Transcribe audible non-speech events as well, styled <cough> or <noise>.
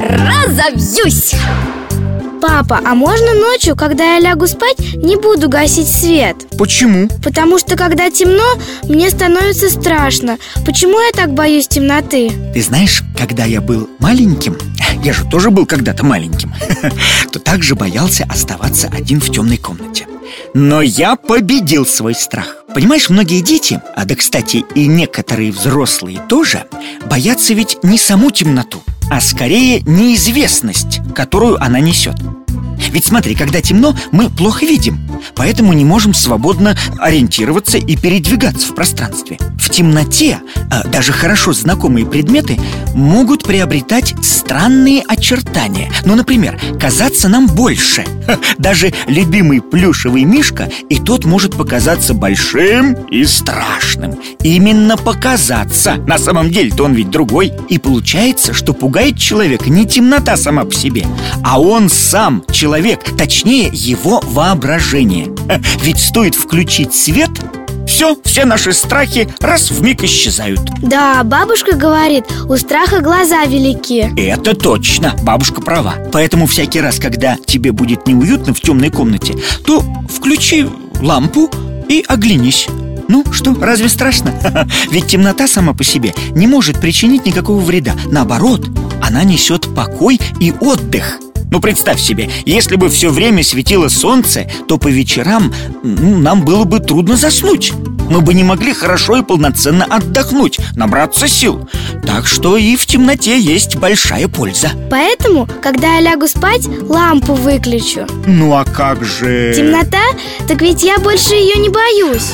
разобьюсь Папа, а можно ночью, когда я лягу спать, не буду гасить свет? Почему? Потому что когда темно, мне становится страшно Почему я так боюсь темноты? Ты знаешь, когда я был маленьким <laughs> Я же тоже был когда-то маленьким <laughs> То также боялся оставаться один в темной комнате но я победил свой страх Понимаешь, многие дети, а да, кстати, и некоторые взрослые тоже Боятся ведь не саму темноту, а скорее неизвестность, которую она несет ведь смотри, когда темно, мы плохо видим Поэтому не можем свободно ориентироваться и передвигаться в пространстве. В темноте даже хорошо знакомые предметы могут приобретать странные очертания. Ну, например, казаться нам больше. Даже любимый плюшевый мишка и тот может показаться большим и страшным. Именно показаться. На самом деле-то он ведь другой. И получается, что пугает человека не темнота сама по себе А он сам, человек, точнее его воображение. Ведь стоит включить свет все, все наши страхи раз в миг исчезают. Да, бабушка говорит, у страха глаза велики. Это точно, бабушка права. Поэтому всякий раз, когда тебе будет неуютно в темной комнате То включи лампу и оглянись. Ну что, разве страшно? <laughs> Ведь темнота сама по себе не может причинить никакого вреда. Наоборот, она несет покой и отдых. Ну, представь себе, если бы все время светило солнце, то по вечерам ну, нам было бы трудно заснуть Мы бы не могли хорошо и полноценно отдохнуть, набраться сил. Так что и в темноте есть большая польза. Поэтому, когда я лягу спать, лампу выключу. Ну а как же... Темнота? Так ведь я больше ее не боюсь